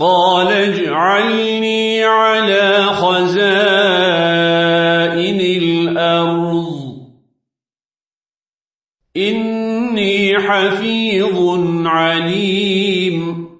قال اجعلني على خزائن الأرض. إني حفيظ عليم.